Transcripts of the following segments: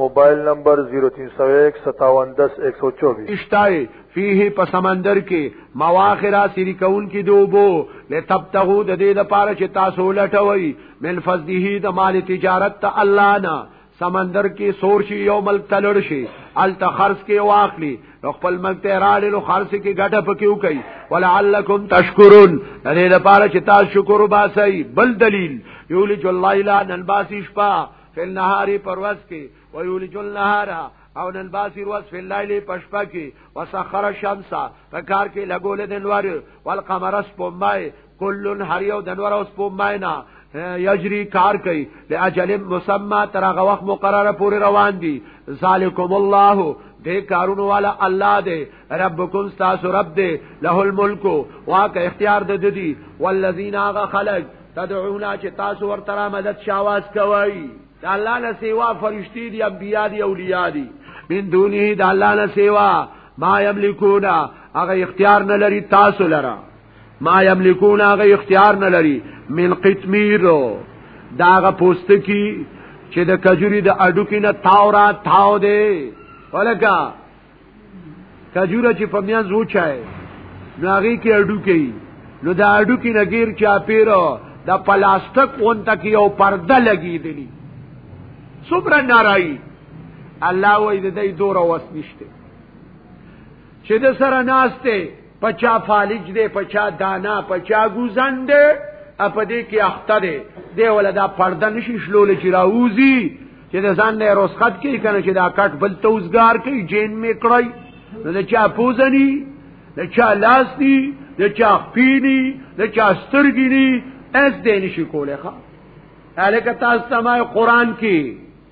موبایل نمبر 03015710124 اشتای فيه په سمندر کې مواخرا سری کون کې دوبو لتبتغو د دې لپاره چې تاسو لټوي من فضله د مال تجارت ته الله نه سمندر کې سور شي یو ملک تلړ شي ال تخرس کې واخلي نو خپل ملک ته راړي نو خرس کې ګټه پکې وکي ولعلکم تشکرون دې لپاره چې تاسو شکر وباسي بل دلیل یولج الله الا نباسي شپه فی النهار پرواز کی و یولج النهار او نن باسی روز فی اللیل پشپا کی و سخر الشمس فکار کی لګول د انوار والقمر سپمای کلن هر یو د انوار او سپمای نه یجری کار کوي لاجل مسمى تر هغه وخت مقرره پورې روان دي ذالکم الله دې کارونو والا الله دې ربکم تاسو رب دې له الملک واک اختیار د دې والذین هغه خلق تدعونا چې تاسو ورته را مدد شاواز کوي دا الله نه سیوا فرشتي دي انبیا دي اولیاء دي من دونه دا الله نه سیوا ما یملکونا هغه اختیار نه لري تاسو لره ما یملکون هغه اختیار نه لري من قطمیر داغه پوست کی چې د کجوري د اډو کې نه تاورا تاو دی ولکه کجوره چې په میان زو چای نو هغه کې اډو کوي نو دا اډو کې نګیر چا پیرو دا پلاستیک اونته کې یو پرده لګی دی صبر نارای الله وې دې دوره وس نشته چې د سره ناشته پچا فالج دی پچا دانا پچا ګوزن دی په دې کې اخته دی دی ولدا پرده نشي شلول چې راوځي چې د ځان نه روسخت کې کنه چې دا کټ بل توزګار کې جین می کړای نو د چا پوزنی د چا لاس دی د چا پیلی د چا سترګی دی اس دې نشي کوله ښا الکه تاسو سمای قران کې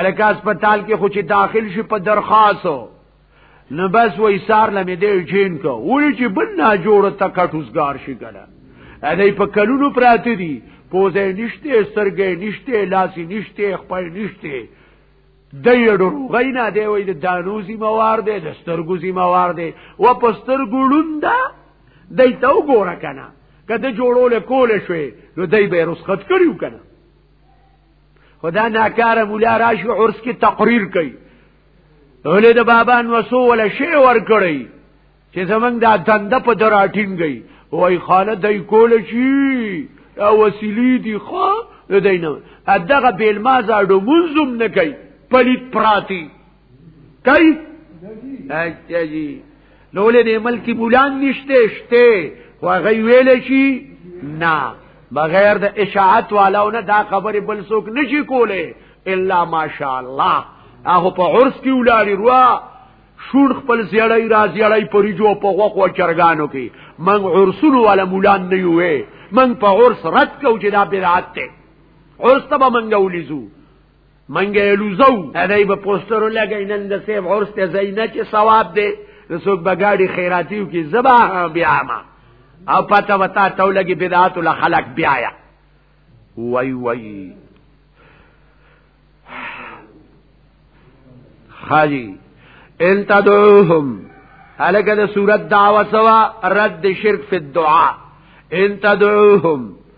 الکه هسپتال کې خو چې داخل شي په درخواستو نو بس وې سار لمه دی جین کو وړي چې بل نه جوړ ته کټوسګار شي کنه ا دې په کلونو پراته دي پوزه نشته سرګې نشته لاسي نشته خپل نشته د یډو غینا دی وې د دانوزي موار دی د سترګوزي موار دی و په سترګولوندا دای ته وګوره کنه کده جوړول کول شوې نو دای به رسخت کړیو کنه خدا ناکاره مولا راشو عرس کې تقریر کوي ولې د بابا نو سو ولا شی ور کړی چې زمنګ دا دند په دراټین گئی وای خاله دای کول شي او وسیلی دی خو دینه ادغه بیل ما زړه منظم نه کوي پلیت پراتی کوي اچھا جی نو له دې ملکی بولان نشته شته خو هغه ویل شي نه بغیر د اشاعت والاو نه دا خبره بل څوک نشي کوله الا ماشاء الله هغه په عرس کې ولاري روا شون خپل زیړی را زیړی پری جو په غوخ و چرګانو کې من عرسون ولا مولان نه یوې من په عرس رد کو چې دا بدعت ته عرس ته منګولیزو منګه لوزو هداي به پوسټر لګای نن د سیب عرس ته زینه چې ثواب دی رسوک بغاړي خیراتیو کې زبا بیا ما او پته وتا تو لګي بدعات له خلق بیا یا وای وای خالی ان تدعوهم هلکه د صورت دعوه سوا رد شرک فی الدعاء ان تدعوهم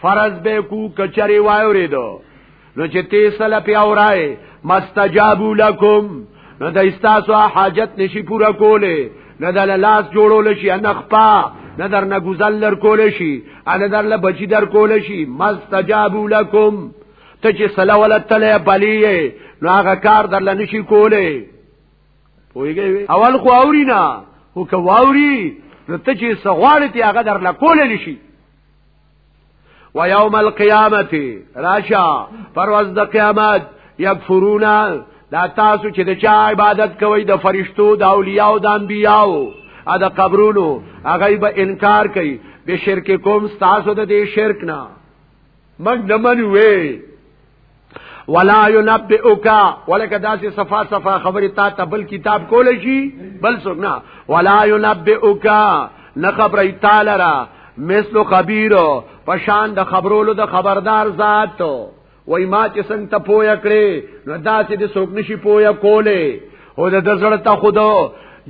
فرض به کو کچری وایورې دو نو چې تی سل پی اورای مستجابو لکم نو د استاسو حاجت نشي پورا کوله نه د لاس جوړول شي نه خپا نه در نه گزل لر کول شي نه در له بچی در کول شي مستجابو لکم ته چې سلا ولا تله بلی نو هغه کار در لنه شي کوله پویږي اول خو اورینا هو که واوري نو ته چې سغواړې تی هغه در لکول شي و یوم القیامت راشا پرواز د قیامت یکفرون دا تاسو چې د چا عبادت کوئ د فرشتو د اولیاء او د انبیاو ا د قبرونو هغه به انکار کوي به شرک کوم تاسو د دې شرک نه مګ دمنو وی ولا ينبئك ولکه داسې صفا صفا خبره تا ته بل کتاب کول شي بل څوک نه ولا ينبئك نه خبره تعالی را مثل خبير پشان د خبرولو د خبردار ذات وای ما چې څنګه ته پویا کړې نو داسې د څوک نشي پویا کوله او د زړه ته خود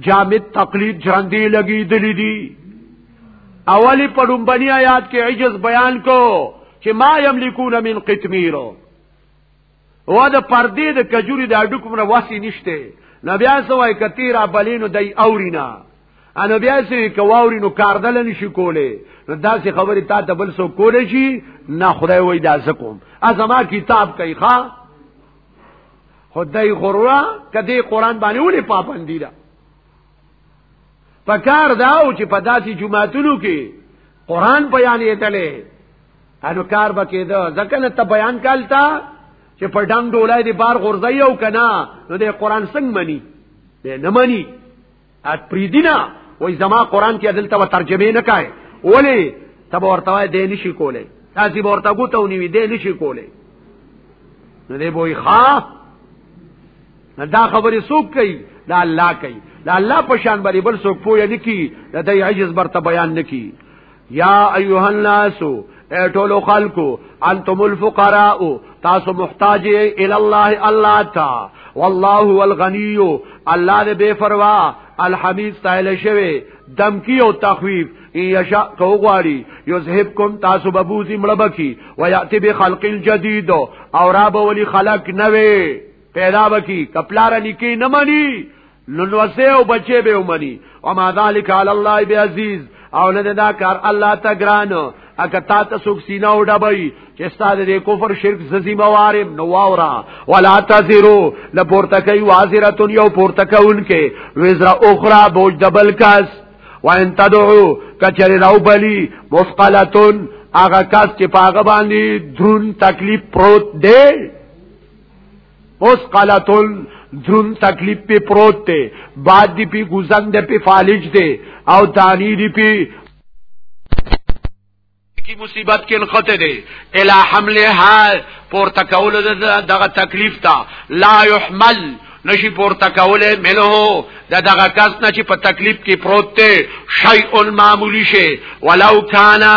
جامد تقلید ژوندې لګې دلی دي اولی په ډومبنی آیات کې عجز بیان کو چې ما یملکون من قطمیر و د پردې د کجوري د اډو کومه واسی نشته نبی اسوای کتیرا بلینو دای اورینا انو بیا سي کواوري نو کاردل نشي کوله نو دا سي خبره تا ته بل سو کوله شي نه خدای وای دا زکوم ازما کتاب کوي ښا خدای غرورا کدی قران باندې ولې پابندی ده پکار دا او چې په داسې جمعاتونو کې قران بیان یتلې انو کار بکیدو ځکه نه ته بیان کالتا چې په ډنګ ډولای دی بار غورځي او کنا نو د قران څنګه مني به نه مني ات پریدینا وای زما قران کې عدالت و ترجمه نه کای ولی تب ورته دې نشي کولای تاسو ورته ګوتونی وي دې نشي کولای نو دې بوې ښا نه دا خبرې څوک کوي دا الله کوي دا الله په شان باندې بل څوک پوهه نه کی دا د عجز برته بیان نه کی یا ایها الناس ټول خلکو انتم الفقراء تاسو محتاج الى الله الله تا والله هو الغنی الله دې بے پروا الحمید تعالی شوی دمکی او تخویف یشا کو غواړي یذهبکم تاسو ببوزی مړبکی ویاتی بخلق الجدید او را به ولی خلق نوې پیدا وکي کپلار نکی نه مني نو نوسه او بچي به ومني او ما ذالک علی الله بعزیز او نه دا کار الله ته ګران اګه تا ته سوک سینا او ډبای چې ستاسو د کفر شرک ززی موارم نو واورا ولا تزرو لپورته کوي وازرتون یو پورته کوونکې وزرا اخرى بوج دبل کاس وان تدعو کچری راو بلی مثقلتون هغه کاس چې پاغه باندې درون تکلیف پروت دی اوس قلتل درون تکلیف په پروت دی باد دی په گزند په فالج دی او دانی دی په کی مصیبت کې نخته دی الا حملها پورته کول دغه تکلیف تا لا يحمل نشي پورته کوله ملو د دغه کس نه چې په تکلیف کې پروت دی شیء معمولی شي ولو کانا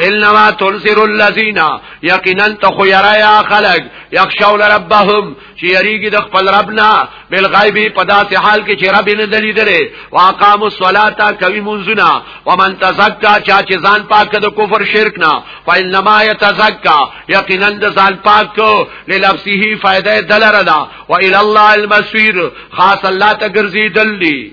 انما تنصر الذين يقينا تخيرا يا خلق يخشون ربهم چې یریږي د خپل ربنا بل غیبی په داسې حال کې چې رب نه دلی درې واقام الصلاه کوي منزنا ومن تزکا چا چې ځان پاک د کفر شرک نه فإنما يتزکا یقینا د ځان پاک کو لنفسه فائدې دلردا والى الله المسير خاص الله ته ګرځي دلی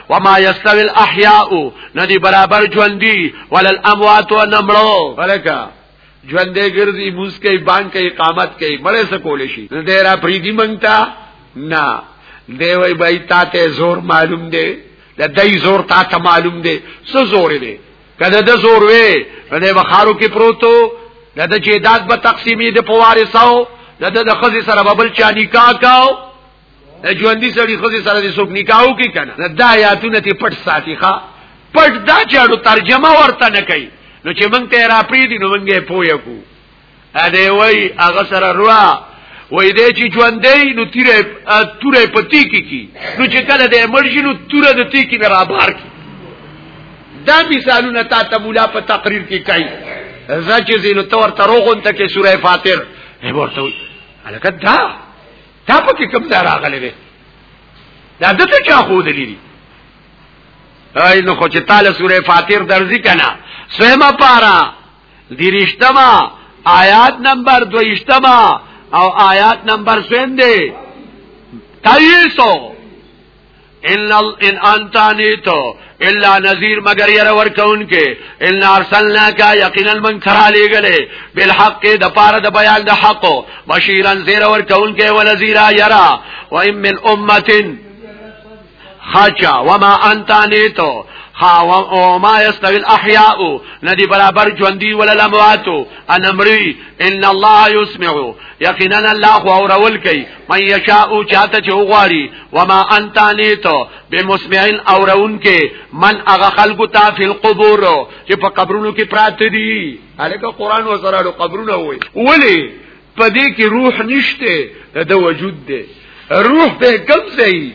وما يستوي الاحياء ندي برابر ژوندۍ ولا الاموات ونمړو ولکه ژوندې ګرځي موس کوي بانک کوي اقامت کوي مړې سکول شي ډېر افریدي منګتا نه دی وای بای تا ته زور معلوم دی د دای زور تا ته معلوم دی څه زور دی کله د زور وې د بخارو کې پروتو د د جیداد به تقسیمې د پوارثو د د خزي سره ببل چانی کا کاو ژوندۍ سړي خو سره دې څوک نکاحو کې کنه دا آیاتونه ته پټ ساتي ښا پټ دا چاړو ترجمه ورته نه کوي نو چې مونږ ته را پری دي نو مونږ یې پوي کو ا دې وای هغه سره روا وای دې چې ژوندې نو تیرې تورې پتی کی کی نو چې کله دې مرجی نو توره د تی کی نه را بار کی دا مثالونه تا ته مولا په تقریر کې کوي زچې زینو تور تروغون ته کې سوره فاتر ورته الکه دا تا په کې کوم ځای راغلی دی دا دته چا خو دلی دی ای نو خو چې تعالی سوره فاتیر درځي کنه سویمه پارا دیرشتما آیات نمبر دویشتما او آیات نمبر سویم دی تاییسو ان ان انت نیتو الا نذیر مگر ير ور کون کې ان ارسلنا کا یقینا من کرا لګلې بالحق د پاره د بیان د حق بشیرا زیر ور کون کې ونذیرا یرا و ان من امه خاچا وما انت نیتو او ما یستوی الاحیاء ندی برابر ژوندۍ ول الاموات انمری ان الله یسمع یقینا الله خو اورول کوي من یشاء چاته چوغاری وما انت نیتو بمسمعن اورون کې من اغه خلق تا فی القبور چې په قبرونو کې پراته دي الکه قران و سره له قبرونو وي ولی په دې کې روح نشته د وجود دی روح په کم ځای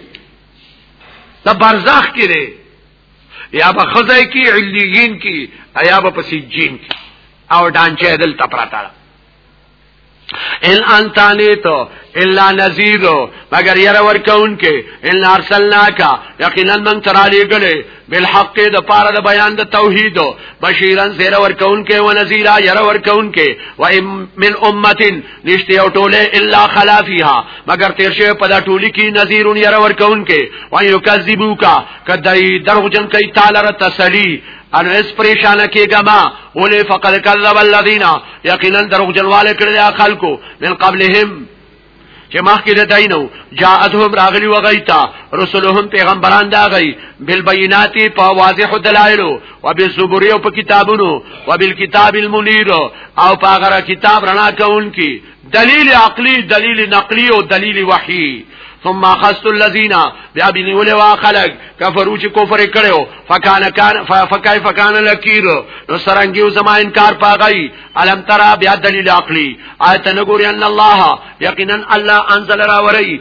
د برزخ کې دی یا به خدای کې علیین کې یا به پسې جین کې او ډانچه دل تپراته ان انتانی تو الا نذیر مگر ير ور کون کې ان ارسلنا کا یقینا من ترالی گله بالحق د پاره د بیان د توحید بشیرن زیر ور کون کې و نذیر ير ور کون کې و من امه نشته او ټوله الا خلا فیها مگر تیر شه په دا ټولی کې نذیر ير ور کون کې و یکذبوکا کدی درغجن کوي تعالی تسلی ان اس پریشان کیګه ما ولې فقد کذب الذين یقینا دروغ جنواله کړی خلکو من قبلهم چې مخکې د دینو جاءتهم راغلی وغیتا رسولهم پیغمبران دا غي بالبينات په واضح دلایل او بالزبر او په کتابونو او بالکتاب المنیر او په هغه کتاب رڼا کون کی دلیل عقلی دلیل نقلی او دلیل وحی ثم اخذت الذين بیا بنی ولې وا خلق کفرو چې کفر کړو فکان کان فکای فکان لکیر نو سرنګیو زما انکار پاغی علم ترا بیا دلیل عقلی آیت نګور ان الله یقینا الله انزل را وری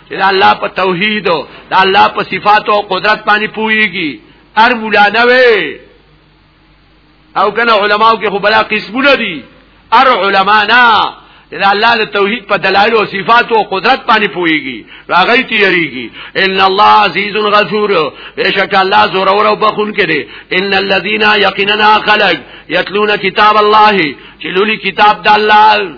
چې د الله په توحید او د الله په صفات او قدرت باندې پويږي هر مولا نه وي او کنه علماو کې خو بلا قسمونه دي هر علما نه دا الله د توحید په دلایل او صفات او قدرت باندې پويږي راغی تیریږي ان الله عزیز غفور بشک الله زور او بخون کړي ان الذين يقيننا خلق يتلون كتاب الله چې لولي کتاب د الله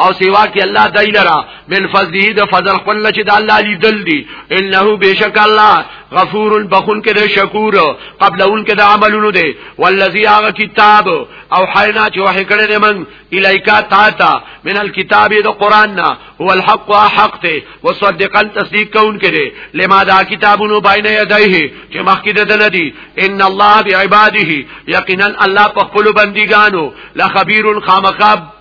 او سیوا کې الله دای لرا من فضله د فضل خپل چې د الله لیدل دي انه بشک الله غفور بخون کې د شکور قبل اون کې د عملونو دي والذي هغه کتاب او حینا چې وحی کړی من الایکا تا تا من الكتاب د قران نه هو الحق او حق ته وصدقا تصدیق کون کړي لما دا کتابونو باین یدایه چې مخکې د ندی ان الله بعباده یقینا الله په خپل بندګانو لخبیر خامخاب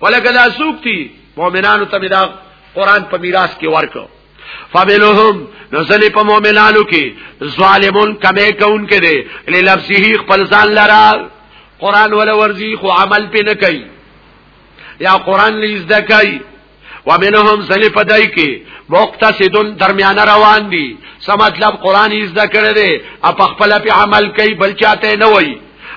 ولکه دا سوک تی مؤمنانو ته دا قران په میراث کې ورکو فبلهم نزل په مؤمنانو کې ظالمون کمه کون کې دي لنفسه خپل ځان لرا قران ولا ورزي خو عمل پې نه کوي یا قران لیز د کوي ومنهم زلی پدای کې مقتصدون درمیان روان دي سم مطلب قران یې زده کړی دی اپ خپل په عمل کوي بل چاته نه وایي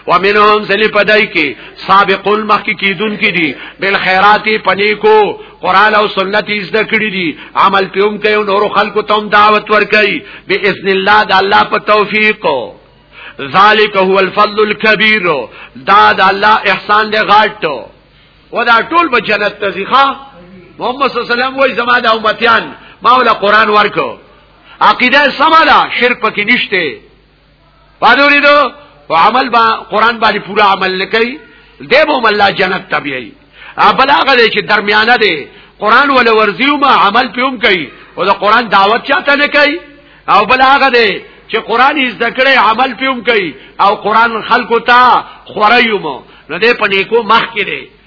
ومنهم سلی پدای کی سابق المخ کی کیدون کی دی بالخیرات پنیکو قران او سنت از دکړی دی عمل پیوم کوي نور خلق ته دعوت ور کوي باذن الله د الله په توفیق ذالک هو الفضل الكبير دا د الله احسان دی غاټو ودا ټول به جنت ته ځخه محمد صلی الله علیه وسلم وای زما د امتیان ما ول قران ورکو عقیده سمالا شرک پکې نشته پادوری دو او عمل با قران باندې پورا عمل نکي دیبو مله جنت تبعي ابل هغه دی چې درمیانه دی قران ول ورزیو ما عمل پیوم کوي او دا قران دعوت چاته نه کوي او بل هغه دی چې قران یې ذکر عمل پیوم کوي او قران خلکو ته خورایو مو نو دې پنې کو مخ کې دی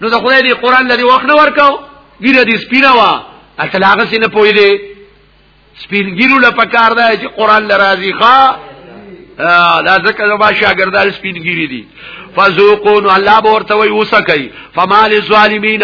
نو د خدای دی قران لري وخت نه ورکاو ګیره دې سپینا وا اصل هغه سینه پوي دي سپینګیرو له پکار ده چې قران لرازي ښا دا ځکه زما شاګردان سپینګیری دي فذوقون الله ورته وي وسکي فمال الظالمین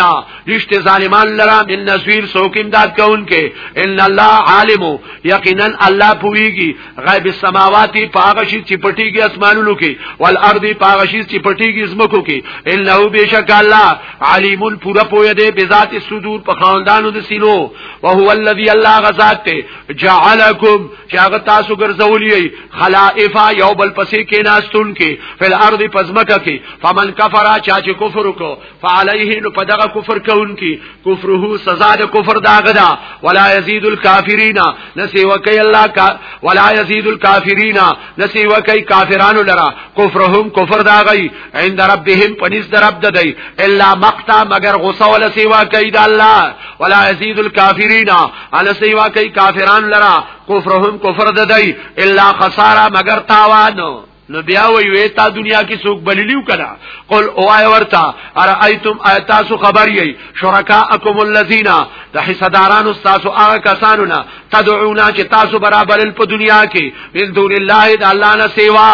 رشت ظالمان لرا من نسویر سوکیم داد کون کې ان الله عالم یقینا الله پويږي غیب السماوات پاغشی چې پټیږي اسمانونو کې والارض پاغشی چې پټیږي زمکو کې انه بشک الله علیم پورا پوی دی بذات الصدور په خاندانو د سینو او هو الذی الله غزاد ته جعلکم چې هغه تاسو ګرځولې خلائف یو بل پسې کې ناستون کې فل ارض پزمکه کې فمن کفر چا چې کفر وکړو فعليه نو پدغه کفر کون کی کفره سزا د کفر داغه دا ولا يزيد الكافرين نسی وکي الله کا ولا يزيد الكافرين نسی وکي کافرانو لرا کفرهم کفر داغي عند ربهم پنيس در رب ددی الا مقتا مگر غصه ولا سی وکي د الله ولا يزيد الكافرين الا سی وکي کافرانو لرا کفرهم کفر ددی الا خساره مگر تاوانو نو بیا وی وی تا دنیا کې څوک بللیو کړه قل اوای ورتا ارایتم ایتاسو خبر یی شرکاءکم الذین د حصدارانو تاسو هغه کسانو نه تدعونا چې تاسو برابر په دنیا کې من دون الله د الله نه سیوا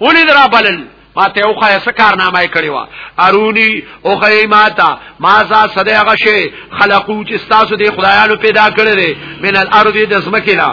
ولې درا بلل ما ته اوخه اس کارنامه کړی و ارونی اوخه ما تا ما سا صدقه شي خلقو چې تاسو د خدایانو پیدا کړی من الارض د زمکه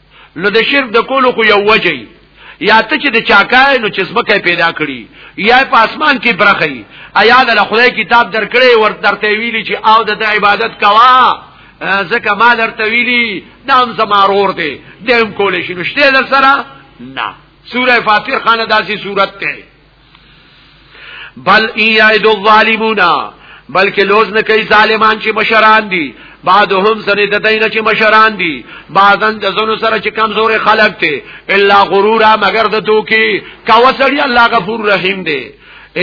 نو د شرک د کولو خو یو وجه یا ته چې د چاکای نو چې سمکه پیدا کړي یا په اسمان کې برخی ایا د خدای کتاب درکړې ور درته ویلي چې او د عبادت کوا زکه ما درته ویلي نام زمارور دی دیم کولې شي نشته در سره نه سوره فاتیر خانه داسي صورت ته بل ایعد الظالمون بلکې لوز نه کوي ظالمان چې مشران دي بعضهم سره د دین چې مشران دي بعضن د زونو سره چې کمزور خلق دي الا غرورا مگر د دوکي کا وسړي الله غفور رحیم دی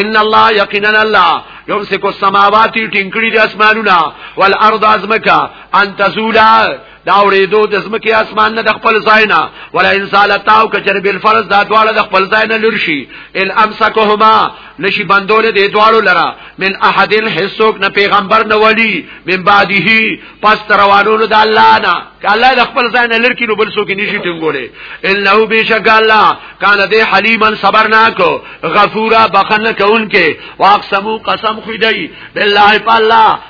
ان الله یقینا الله یمسک السماوات ټینګړي د اسمانونو والارض ازمکا ان تزولا دا اوریدو د زمکه اسمان نه د خپل ځای نه ولا انسالتاو کچر بل فرض دا دواړه د خپل ځای نه لرشي ال امسکهما نشي بندول دي دواړو لرا من احد حسوک نه پیغمبر نه ولی من بعده پس روانو د الله نه ک الله د خپل ځای نه لرکې نو بل څوک نشي ټینګولې انه بشک الله کان دې حلیما صبرناک غفورا بخنه کونکې واقسمو قسم خدای بالله په الله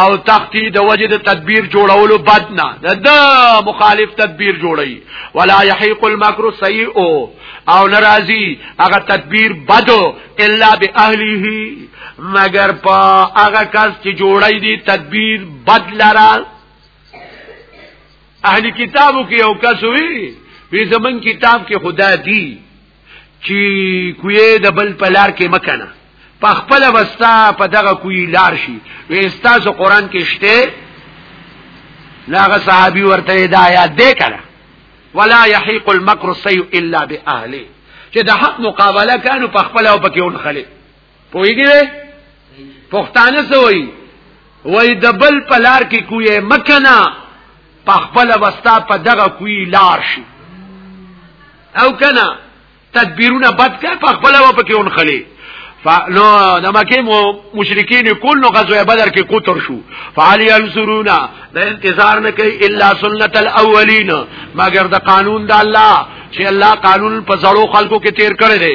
او تختی د وجه د تدبیر جوړولو بدنا د مخالف تدبیر جوړی ولا یحیق المکر سیئ او ناراضی هغه تدبیر بدو الا باهله مگر په هغه کس چې جوړی دی تدبیر بد لرا اهل کتابو کې یو کس وی وی زمون کتاب کې خدا دی چې کوی د بل په لار کې مکنه په خپل وستا په دغه کوی لار شي وستاسو قران کې شته لاغه صحابي ورته هدايت دی کړه ولا يحيق المكر السيء الا باهله چې د حق مقابله کانو په خپل او پکې ونخلي پویګره پښتانه سوئی وای د بل پلار کې کوی مکنا پخپل وستا په دغه کوی لار شي او کنا تدبیرونه بد کا پخپل و پکې اون خلی فنو د مکه مو مشرکین کله غزوه بدر کې کوتر شو فعلی انصرونا د انتظار نه کوي الا سنت الاولین مگر د قانون د الله چې الله قانون په زړو خلکو کې تیر کړی دی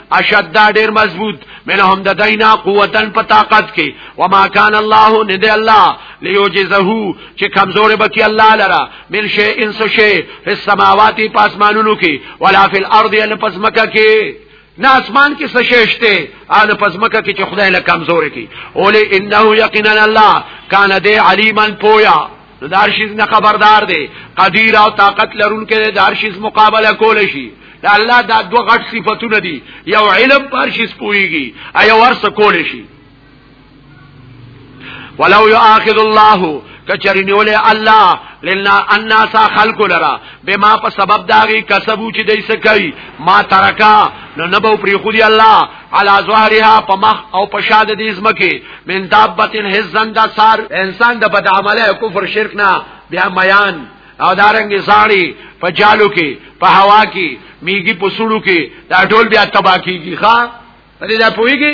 اشد دا ډیر مضبوط منهم د دینا قوتن په طاقت کې وما کان الله ند الله ليوجزه چې کمزور بکی الله لرا من شی انس شی فی السماوات پاسمانونو کې ولا فی الارض ان پسمکه کې نه اسمان کې څه شېشته ان پزمکه کې چې خدای له کمزوري کې اولې انه یقینا الله کان دې علیمن پویا نو دا شیز نه خبردار دی قدیر او طاقت لرونکي دی دا شیز مقابله کول شي دا الله دا دوه غټ صفاتونه دي یو علم پر شیز پويږي ایو ورس کول شي ولو یاخذ الله کچری نیولې الله لنا الناس خلق لرا بما په سبب داږي کسبو چې دای سکي ما ترکا نو نبو پری خو دی الله علا زوارها په مخ او په شاد دې زمکه من دابتن حزن دا سار انسان د بد عمله کفر شرک نه بیا میان او دارنګ زاړي په جالو کې په هوا کې میګي په سړو کې دا ټول بیا تبا کیږي ښا دې دا پويږي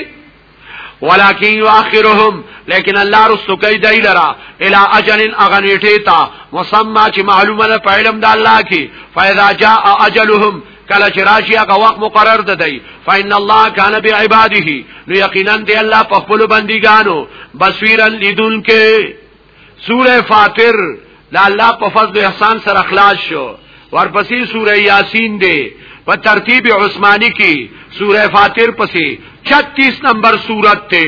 ولكن يؤخرهم لیکن الله رسو کوي دای لرا الی اجل اغنیټه تا مسمى چې معلومه ده په علم د الله کې فاذا جاء اجلهم کله چې راشي هغه وخت مقرر ده دی فإن الله كان بعباده نو یقینا دی الله په خپل بندګانو بصیرا لیدون کې سوره فاطر دا الله په فضل او احسان سره خلاص شو ورپسې سوره یاسین دی په ترتیب عثماني کې سوره فاطر پسې 36 نمبر سورت ته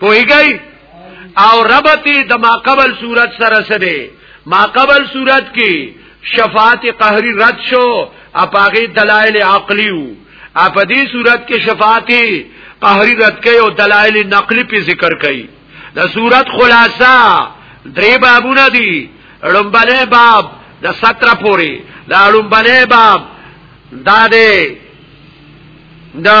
پوهیږئ او ربط د ما قبل صورت سره سره ما قبل صورت کې شفاعت قهری رد شو اپاغه دلایل عقلیو اپ دې صورت کې شفاعت قهری رد کړي او دلایل نقلی په ذکر کړي د صورت خلاصہ درې بابونه دي لومبلې باب د 17 پورې دا لومبلې باب دا دې دا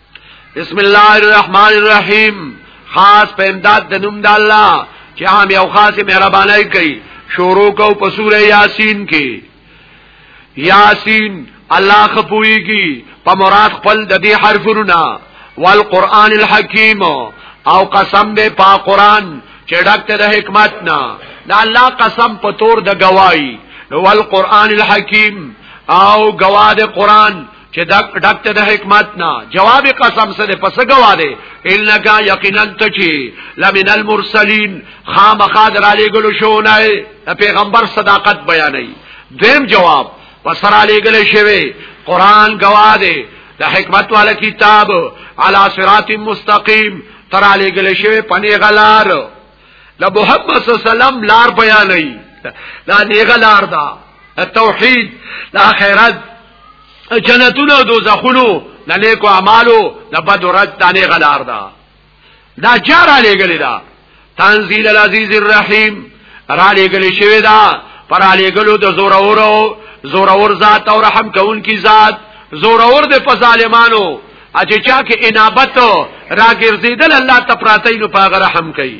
بسم الله الرحمن الرحیم خاص په امداد د نوم د الله چې عام یو خاص مهرباني کوي شروع کو په سوره یاسین کې یاسین الله خپوي کی په مراد خپل د دې حرفونو نه والقران الحکیم او قسم دې په قران چې ډک د حکمت نه د الله قسم په تور د گواہی والقران الحکیم او گواه د قران چې ډک ته د حکمت نه جواب قسم سره پس گواده انکا یقینا تچی لمن المرسلین خامخا در علی ګلو شو نه پیغمبر صداقت بیانې دیم جواب پسر علی ګل شوی قران گواده د حکمت والا کتاب علی صراط مستقیم تر علی ګل شوی پنی غلار د محمد صلی الله علیه وسلم لار بیانې دا نیغلار دا توحید دا خیرت جنتونو او دوزخونو د نیکو اعمالو د بد ورځ تانه غلار ده دا چار علی ګلی دا تنزيل العزيز الرحيم را لګلی شوی دا پر علی ګلو د زور اورو زور اور ذات او رحم کون کی ذات زور اور د په ظالمانو اچھا چا کې انابت راګرځیدل الله تپراتینو پاغه رحم کوي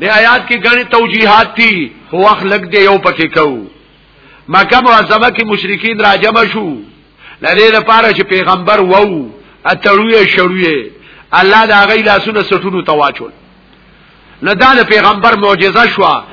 د آیات کې غني توجیهات دي خو وخت لګ دی یو پکې کو مکه معظمه کې مشرکین راجم شو لدې لپاره چې پیغمبر وو اتړوي شړوي الله دا غي لاسونه سټونو تواچول نه دا د پیغمبر معجزه شو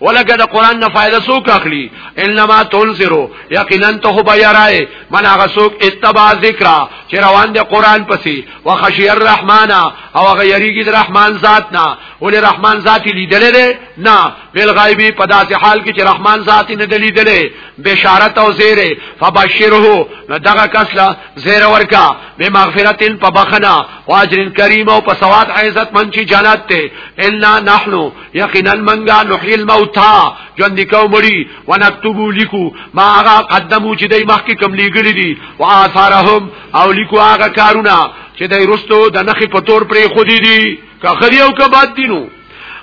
ولکه د قران نه فائدہ سوک اخلي انما تنذرو یقینا ته بیارای من هغه سوک اتبع ذکر چې روان دي قران پسې وخشی الرحمن او هغه یریږي د رحمان ذات نه ولې رحمان ذات لیدل نه نه بل غایبی په داسې حال کې چې رحمان ذات نه دلیدل بشارت او زیره فبشره نو دغه کس لا زیره ورکا به مغفرتن په بخنا واجر کریم او په ثواب عزت من چې جنت ته ان نحنو یقینا منګه نحی الموتى ژوند کو مړي ونكتب لیکو ما هغه قدمو چې دای مخکې کم لیګل دي واثارهم او لیکو هغه کارونه چې دای رستو د نخې په تور پرې خودي دي که خدي او که باد دینو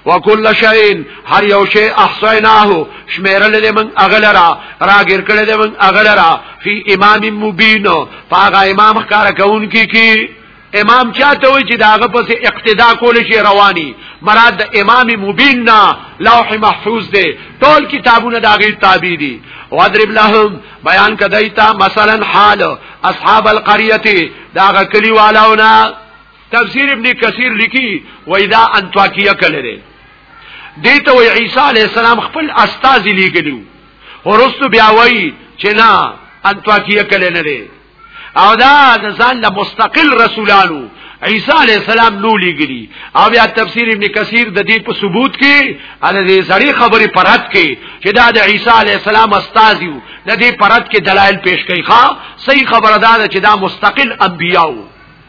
وکل شین هر یو شی احصیناه شمیرل دې من اغلرا راګر کړل دې من اغلرا فی امام مبین فاغه امام ښکارا کون کی کی امام چاته وی چې داغه پس اقتدا کول شي رواني مراد د امام مبین نه لوح محفوظ دی ټول کتابونه داغه تابع دي وادرب لهم بیان کدایتا مثلا حال اصحاب القريه داغه کلی والاونه تفسیر ابن کثیر لیکي وېدا انطاکیه کله دی دیته وی عیسی علی السلام خپل استاد لیکلو ورستو بیا وی چې نه انطاکیه کله نه دی او دا د ځان له مستقل رسولانو عیسی علی السلام نو لګلی او بیا تفسیر ابن کثیر د دې په ثبوت کې ان دې زړی خبره پرات کې چې دا د عیسی علی السلام استاد یو د دې پرات کې دلایل پیش کوي ښا صحیح خبره ده چې دا مستقل انبیاو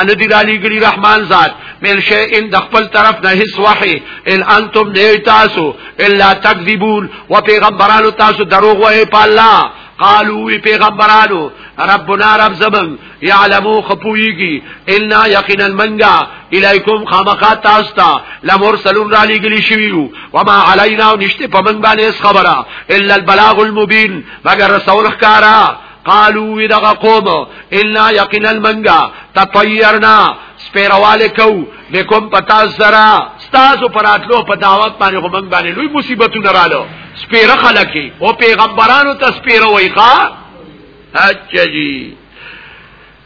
ان دی علی گلی رحمان ذات من شیئن د خپل طرف نه هیڅ وحی ان انتم نه تاسو الا تکذبون و پیغمبرانو تاسو دروغ وای په الله قالو وی پیغمبرانو ربنا رب زمن یعلمو خپویږي ان یقینا منغا الیکم خامخا تاسو ته لمرسلون را لګلی شویو وما علینا نشته پمن باندې خبره الا البلاغ المبین مگر رسول خکارا قالو وی دغه قوم ان یقینا منغا تطیرنا سپیرواله کو بكم پتا زرا تاسو پراتلو په دعوت باندې غو منګ باندې لوی مصیبتونه رالو سپیره خلک او پیغمبرانو ته سپیره وای ښا اچھا جی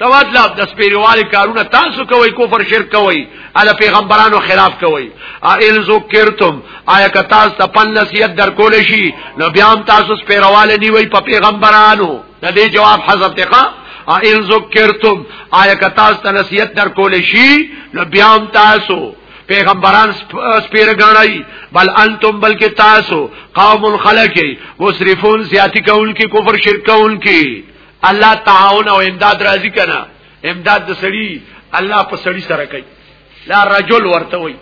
دا مطلب د سپیروالي کارونه تاسو کوي کفر شرک کوي ال پیغمبرانو خلاف کوي ائل ذکرتم آیا که تاسو ته پن نصیحت در کول شي نو بیا هم تاسو سپیروالي نیوي په پیغمبرانو د دې جواب حذف تقا ائل ذکرتم آیا که تاسو ته نصیحت در کول شي نو بیا هم تاسو پیغمبران سپیر غنای بل انتم بلکې تاسو قوم الخلق مسرفون زیاتی کول کی کفر شرک کول کی الله تعاون او امداد راضی کنا امداد د سړی الله په سړی سره کوي لا رجل ورته وي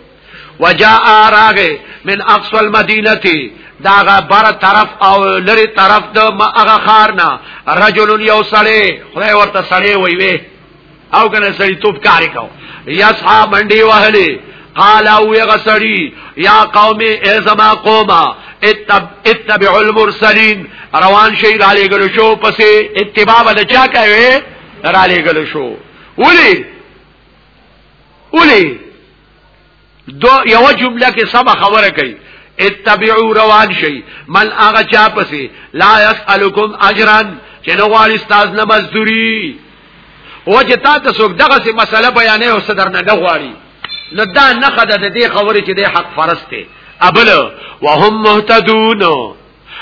وجاء راغه من اقصى المدينه داغه بر طرف او لری طرف د هغه خارنا رجل یو سړی خدای ورته سړی وي وي او کنه سړی توپ کاری کو یسحا منډي وهلي قال او یغسری یا قوم ای زما قوما اتب اتبع المرسلین روان شي را لګل شو پسې اتباع ولا چا کوي را لګل شو ولي ولي دو یو جمله کې سم خبره کوي اتبعوا روان شي من هغه چا پسې لا يسالكم اجرا چې نو غواړي استاد نه مزدوري او چې تا ته څوک دغه سي مسله بیانې او صدر نه غواړي نو دا نه خدای د دې خبرې چې د حق فرسته ابل وهم مهتدون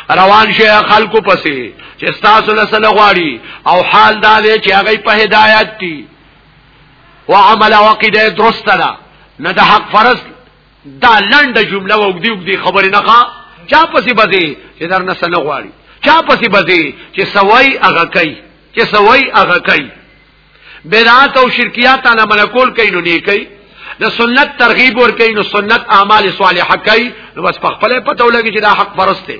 روان شي خلکو پسې چې تاسو له سره غواړي او حال دا دی چې هغه په هدایت دي او عمل او عقیده درست ده نه د حق فرض دا لنډه جمله وګدي وګدي خبرې نه ښه چا پسې بځي چې در نه سن غواړي چا پسې بځي چې سوي هغه کوي چې سوي هغه کوي بدعات او شرکیات نه منکول کوي نو نه کوي د سنت ترغیب ور کوي نو سنت اعمال صالحه کوي نو بس په خپل پته ولګي چې دا حق فرض دی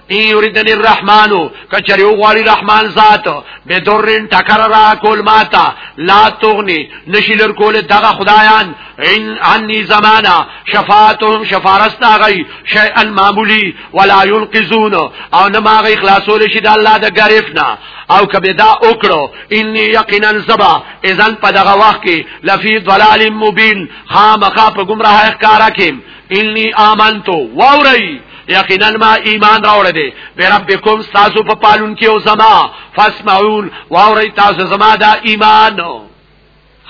یریدن الرحمن کچری غواړي رحمان ذات به درن ټکر را کول ماتا لا تغنی نشیلر کول دغه خدایان ان انی زمانہ شفاعتهم شفارست غی شیء المعمولی ولا ينقذون او نه ما غی خلاصول شي د الله د غریفنا او کبه دا وکړو انی یقینا زبا اذن په دغه وخت کې لفی ضلال مبین خامخا په گمراه ښکارا کې انی آمنتو وورئی یقینا ما ایمان راوړ دې بربکم تاسو په پالون کې او زما فاسمعون ووري تاسو زما دا ایمان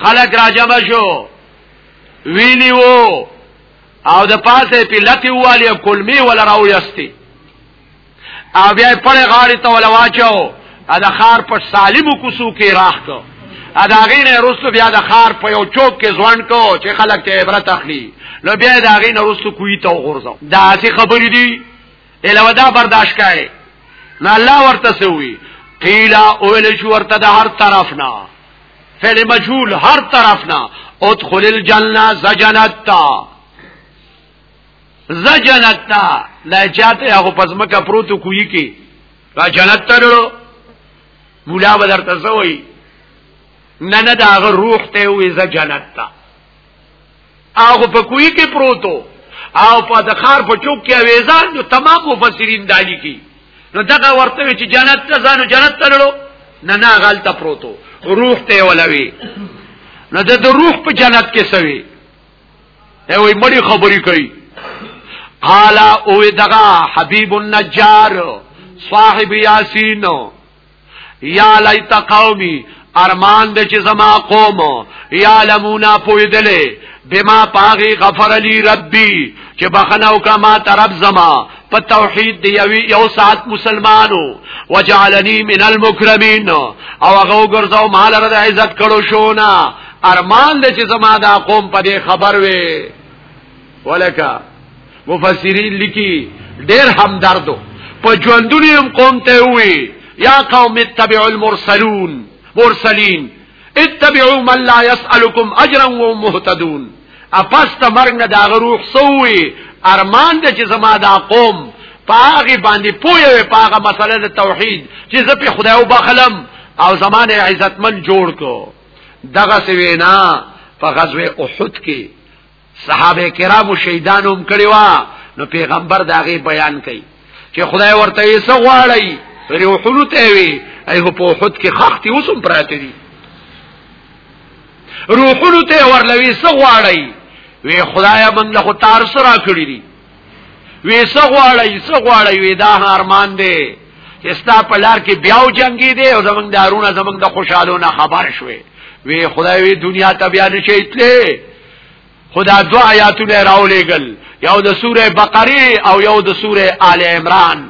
خلق راجم شو ویلی وو او د پاسه په لتی والی کلمی ولا راویستی او بیا پر غاړې ته ولواچو ا د خار په سالمو کوسو کې راخ کو ا د هغې نه رسو بیا د خار په یو چوک کې ځوان کو چې خلک ته عبرت اخلي نو بیا د هغې نه رسو کوی ته وغورځو دا چې خبرې دي الوه دا برداشت کړي نو الله ورته سوي قیل اول شو ورته د هر طرف نه فعل مجهول هر طرف نه ادخل الجنه زجنتا زجنت تا دا چاته یا خو پس مکه پروتو کوی کی را جنت ته لړو مولا بدر ته سوئی نه نه دا غ روح ته وې زجنت تا هغه په کوی کی پروتو او په د خار په چوک کې اویزان نو تمام مفسرین دالی کی نو دغه ورته چې جنت ته ځانو جنت ته لړو نه نه غلطه پروتو روح ته ولوي نو د روح په جنت کې سوي دی وی مړی خبری کوي قال او دغه حبیب النجار صاحب یاسین یا لیت قومی ارمان د چې زما قوم یا لمونا پویدلې بما پاغي غفر لی ربی چې بخنو کما ترب زما په توحید دی یو یو سات مسلمانو وجعلنی من المکرمین او هغه ګرځاو مال را عزت کړو شو نه ارمان د چې زما دا قوم په دې خبر وي ولکه مفسرین لیکي ډېر همدردو په ژوندونی هم قوم ته وي یا قوم اتبع المرسلون مرسلین اتبعوا من لا يسألكم اجرا وهم مهتدون اپس ته مرګ نه دا روح سووي ارمان د چې زما دا قوم پاغي باندې پوهه پاغه مسله د توحید چې زه په خدای وبخلم او زمانه عزتمن جوړ کو دغه سوینا په غزوه احد کې صحابه کرامو شهیدان هم کړي وا نو پیغمبر داغه بیان کړي چې خدای ورته یې څه غواړي پرې وحلو ته وي ایه په احد کې خختي اوسم پراته دي روحونو ته ورلوي څه غواړي وی خدای موږ له تار سره کړی دي وی سغواړی سغواړی وی دا ارمان دی استا په لار کې بیاو جنگي دی او زمنګ دارونه زمنګ د خوشاله نه خبر شوي وی خدای وی دنیا ته بیا نشي تلې خدا دو آیاتونه راولېګل یو د سوره بقره او یو د سوره آل عمران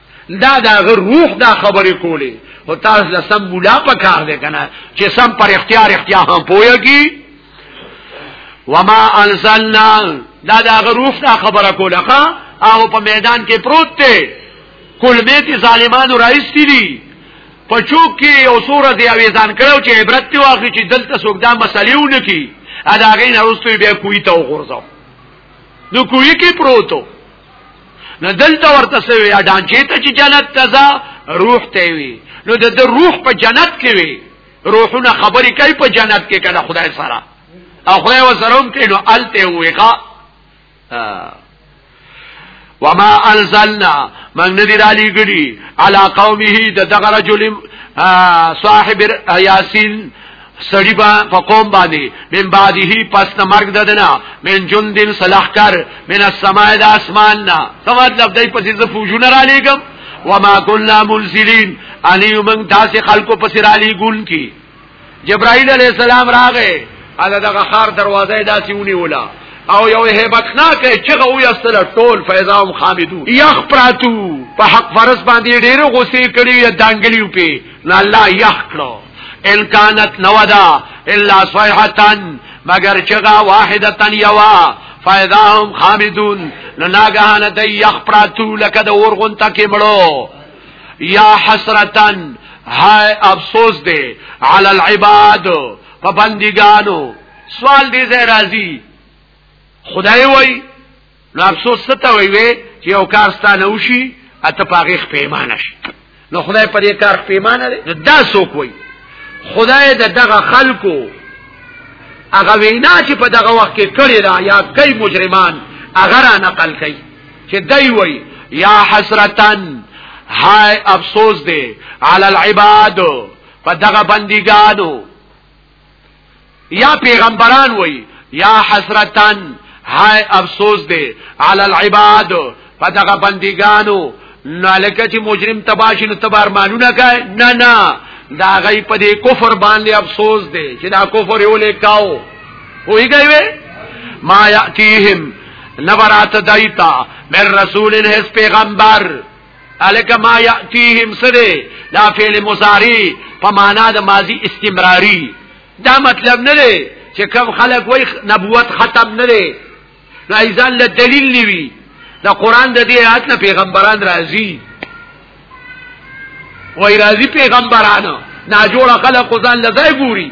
دا دا غر روح دا خبرې کولې او تاسو له سم مولا په کار دی کنه چې سم پر اختیار اختیار هم پويږي وما انزلنا دا دا غر روح دا خبره کوله ښا او په میدان کې پروت دی کلمه دي ظالمانو راځتي دي پچوک کې او سورہ دی اوی ځان کړو چې عبرت ته واخلي چې دلته څوک دا مسلې ونه کی اداګین اوستوي بیا کوی ته وغورځو نو کوی کې پروتو نو دلته ورته سوی یا ډانچې ته چې جنت تزا روح ته وي نو د روح په جنت کې وي روحونه خبرې کوي په جنت کې کنه خدای سره او خدای وسروم کې نو الته وېغا وما انزلنا من ندر علی گڑی علا قومه د دغه رجل صاحب یاسین سړی با په قوم باندې من بعده پس د مرګ ددنه من جندن صلاح کر من السماء د اسمان نه څه مطلب دای په دې فوجونه را لېګم وما كنا منزلين ان يمن تاسو خلکو پس را لېګون کی جبرائیل علیہ السلام راغې اله دغه خار دروازه داسې ونی ولا او یو هیبتناک چغه وی استل ټول فیضام خامدو یخ پراتو په حق فرض باندې ډیره غوسه کړی یا دانګلیو په نه الله یخ کړو ان كانت نودا الا صيحه مگر چغا واحده یوا فاذا هم خامدون لناغهان د یخ پراتو لکه د اورغون تکي مړو یا حسرتن هاي افسوس دی علی العباد په بندګانو سوال دی زه راضی خدای وای نو افسوس ستو وی وی چې یو کار ستانه وشي اته پاغه پیمانه شي نو خدای په دې کار پیمانه لري دا څوک وی خدای د دغه خلکو هغه وینا چې په دغه وخت کې کړی دا یا کای مجرمان هغه را نقل کړي چې دای وی یا حسرتن هاي افسوس دی علی العباد په دغه بندګانو یا پیغمبران وای یا حسرتن های افسوس دی علی العباد پدغه بندګانو نو لکه چې مجرم تباشي نو تبار مانونه کوي نه نه دا غي په دې کفر باندې افسوس دی چې دا کفر یو لیکاو ویږي وي ما یاتیهم نبرات دایتا من رسول هیڅ پیغمبر الک ما یاتیهم سره دا فعل مضارع په معنا د ماضی استمراری دا مطلب نه دی چې کم خلک وای نبوت ختم نه دی نو ایزان له دلیل نیوی دا قران د دې آیات نه پیغمبران راځي وای راځي پیغمبرانو نا جوړه خلق ځان لځای ګوري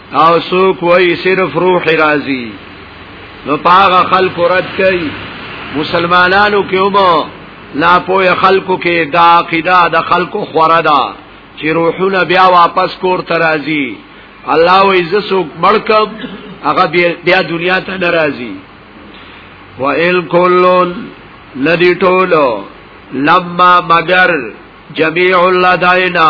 او سو کوئی صرف روح راضی نو پاغه خلق رد کوي مسلمانانو کې هم لا پوی خلقو کې دا عقیده د خلقو خوره ده چې روحونه بیا واپس کور ته راځي الله وې زسو مړکم هغه بیا دنیا ته ناراضي و ال کلون ندی ټولو لما مگر جميع الله داینا